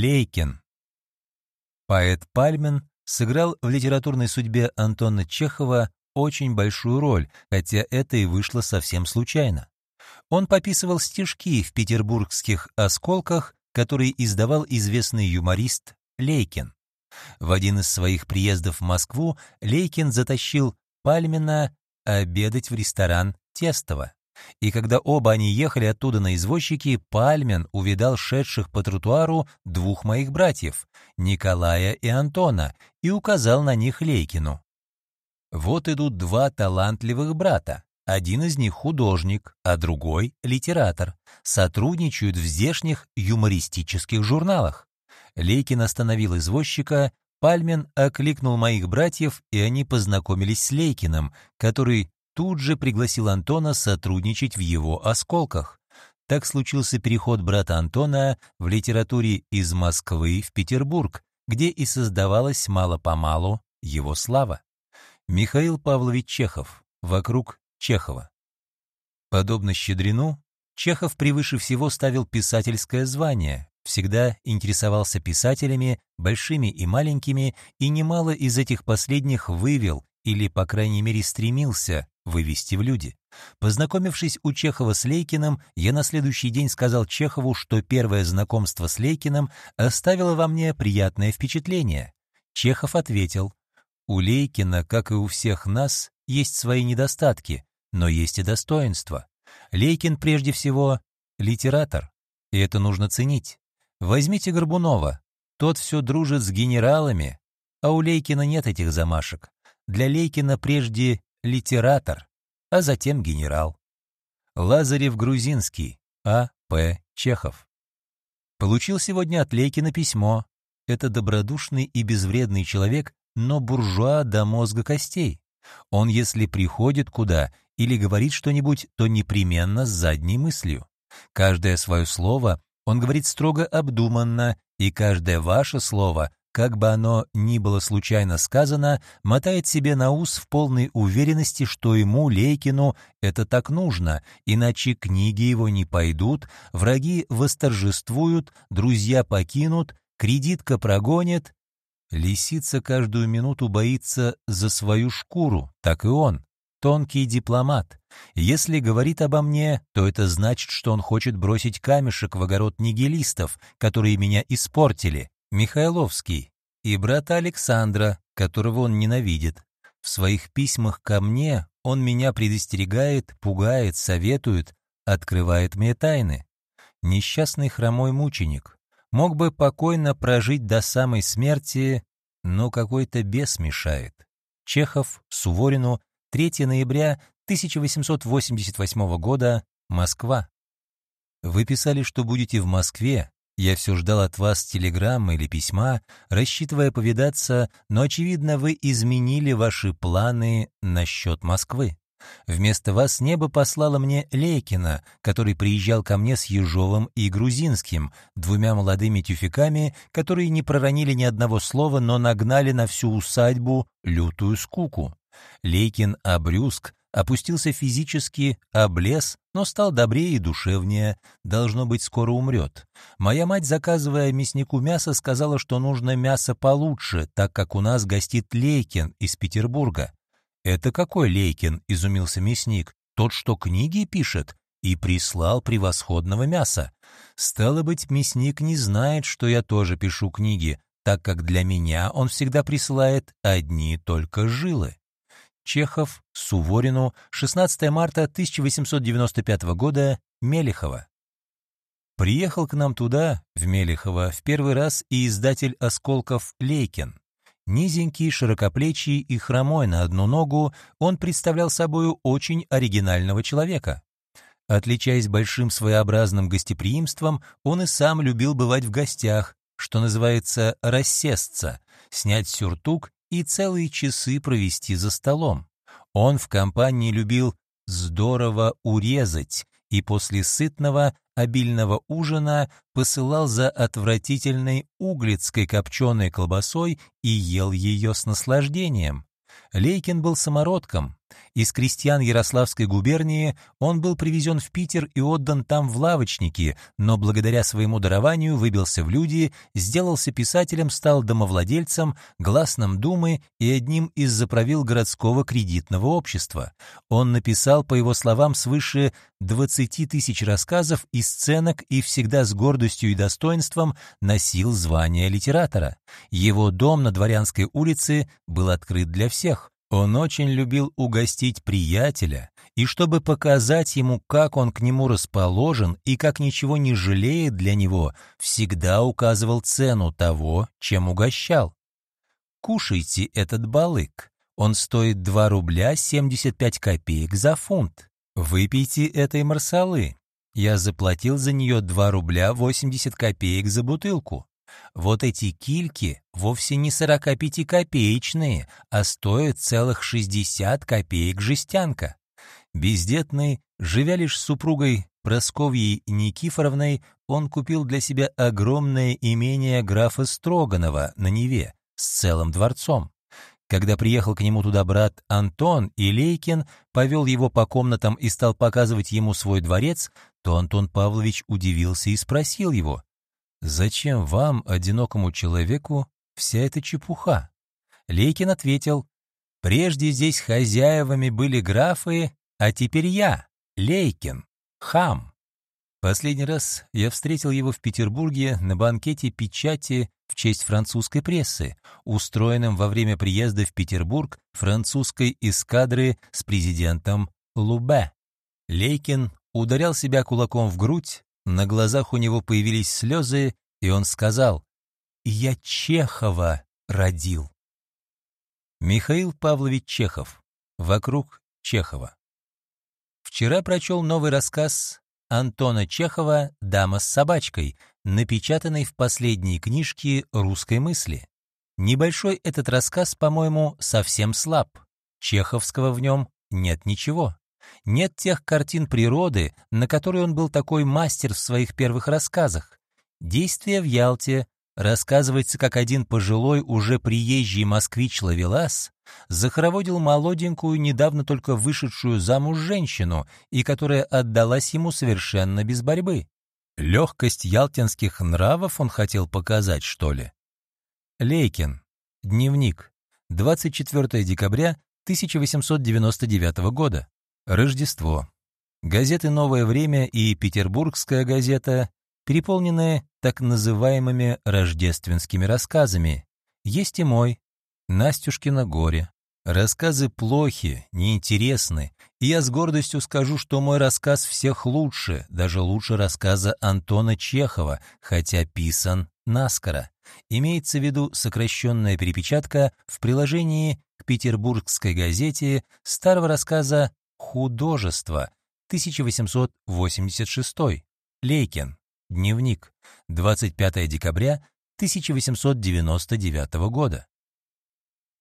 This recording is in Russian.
Лейкин. Поэт Пальмен сыграл в литературной судьбе Антона Чехова очень большую роль, хотя это и вышло совсем случайно. Он пописывал стишки в петербургских «Осколках», которые издавал известный юморист Лейкин. В один из своих приездов в Москву Лейкин затащил Пальмина обедать в ресторан Тестово. И когда оба они ехали оттуда на извозчике, Пальмен увидал шедших по тротуару двух моих братьев, Николая и Антона, и указал на них Лейкину. Вот идут два талантливых брата. Один из них художник, а другой — литератор. Сотрудничают в здешних юмористических журналах. Лейкин остановил извозчика, Пальмен окликнул моих братьев, и они познакомились с Лейкиным, который тут же пригласил Антона сотрудничать в его «Осколках». Так случился переход брата Антона в литературе из Москвы в Петербург, где и создавалась мало-помалу его слава. Михаил Павлович Чехов. Вокруг Чехова. Подобно Щедрину, Чехов превыше всего ставил писательское звание, всегда интересовался писателями, большими и маленькими, и немало из этих последних вывел или, по крайней мере, стремился вывести в люди. Познакомившись у Чехова с Лейкиным, я на следующий день сказал Чехову, что первое знакомство с Лейкиным оставило во мне приятное впечатление. Чехов ответил, «У Лейкина, как и у всех нас, есть свои недостатки, но есть и достоинства. Лейкин прежде всего литератор, и это нужно ценить. Возьмите Горбунова, тот все дружит с генералами, а у Лейкина нет этих замашек. Для Лейкина прежде литератор, а затем генерал. Лазарев Грузинский, А. П. Чехов. Получил сегодня от Лейкина письмо. Это добродушный и безвредный человек, но буржуа до мозга костей. Он, если приходит куда или говорит что-нибудь, то непременно с задней мыслью. Каждое свое слово он говорит строго обдуманно, и каждое ваше слово как бы оно ни было случайно сказано, мотает себе на ус в полной уверенности, что ему, Лейкину, это так нужно, иначе книги его не пойдут, враги восторжествуют, друзья покинут, кредитка прогонит. Лисица каждую минуту боится за свою шкуру, так и он, тонкий дипломат. Если говорит обо мне, то это значит, что он хочет бросить камешек в огород нигилистов, которые меня испортили. Михайловский и брата Александра, которого он ненавидит. В своих письмах ко мне он меня предостерегает, пугает, советует, открывает мне тайны. Несчастный хромой мученик. Мог бы покойно прожить до самой смерти, но какой-то бес мешает. Чехов, Суворину, 3 ноября 1888 года, Москва. Вы писали, что будете в Москве, я все ждал от вас телеграммы или письма, рассчитывая повидаться, но, очевидно, вы изменили ваши планы насчет Москвы. Вместо вас небо послало мне Лейкина, который приезжал ко мне с Ежовым и Грузинским, двумя молодыми тюфяками, которые не проронили ни одного слова, но нагнали на всю усадьбу лютую скуку. Лейкин обрюзг, опустился физически, облез, но стал добрее и душевнее, должно быть, скоро умрет. Моя мать, заказывая мяснику мясо, сказала, что нужно мясо получше, так как у нас гостит Лейкин из Петербурга. «Это какой Лейкин?» — изумился мясник. «Тот, что книги пишет?» И прислал превосходного мяса. Стало быть, мясник не знает, что я тоже пишу книги, так как для меня он всегда присылает одни только жилы. Чехов, Суворину, 16 марта 1895 года, Мелехова. Приехал к нам туда, в Мелехово, в первый раз и издатель «Осколков» Лейкин. Низенький, широкоплечий и хромой на одну ногу, он представлял собою очень оригинального человека. Отличаясь большим своеобразным гостеприимством, он и сам любил бывать в гостях, что называется «рассесться», снять сюртук и целые часы провести за столом. Он в компании любил здорово урезать и после сытного, обильного ужина посылал за отвратительной углицкой копченой колбасой и ел ее с наслаждением. Лейкин был самородком, Из крестьян Ярославской губернии он был привезен в Питер и отдан там в лавочники, но благодаря своему дарованию выбился в люди, сделался писателем, стал домовладельцем, гласным думы и одним из заправил городского кредитного общества. Он написал, по его словам, свыше 20 тысяч рассказов и сценок и всегда с гордостью и достоинством носил звание литератора. Его дом на Дворянской улице был открыт для всех. Он очень любил угостить приятеля, и чтобы показать ему, как он к нему расположен и как ничего не жалеет для него, всегда указывал цену того, чем угощал. «Кушайте этот балык. Он стоит 2 рубля 75 копеек за фунт. Выпейте этой марсалы. Я заплатил за нее 2 рубля 80 копеек за бутылку. Вот эти кильки вовсе не 45-копеечные, а стоят целых 60 копеек жестянка. Бездетный, живя лишь с супругой Просковьей Никифоровной, он купил для себя огромное имение графа Строганова на Неве с целым дворцом. Когда приехал к нему туда брат Антон и Лейкин повел его по комнатам и стал показывать ему свой дворец, то Антон Павлович удивился и спросил его, «Зачем вам, одинокому человеку, вся эта чепуха?» Лейкин ответил, «Прежде здесь хозяевами были графы, а теперь я, Лейкин, хам». Последний раз я встретил его в Петербурге на банкете печати в честь французской прессы, устроенном во время приезда в Петербург французской эскадры с президентом Лубе. Лейкин ударял себя кулаком в грудь, на глазах у него появились слезы, и он сказал «Я Чехова родил». Михаил Павлович Чехов. Вокруг Чехова. Вчера прочел новый рассказ Антона Чехова «Дама с собачкой», напечатанный в последней книжке «Русской мысли». Небольшой этот рассказ, по-моему, совсем слаб. Чеховского в нем нет ничего. Нет тех картин природы, на которые он был такой мастер в своих первых рассказах. Действие в Ялте рассказывается, как один пожилой, уже приезжий москвич-ловелас захороводил молоденькую, недавно только вышедшую замуж женщину, и которая отдалась ему совершенно без борьбы. Легкость ялтинских нравов он хотел показать, что ли? Лейкин. Дневник. 24 декабря 1899 года. Рождество. Газеты «Новое время» и «Петербургская газета» переполнены так называемыми рождественскими рассказами. Есть и мой, Настюшкино горе. Рассказы плохи, неинтересны, и я с гордостью скажу, что мой рассказ всех лучше, даже лучше рассказа Антона Чехова, хотя писан наскоро. Имеется в виду сокращенная перепечатка в приложении к петербургской газете старого рассказа Художество. 1886. Лейкин. Дневник. 25 декабря 1899 года.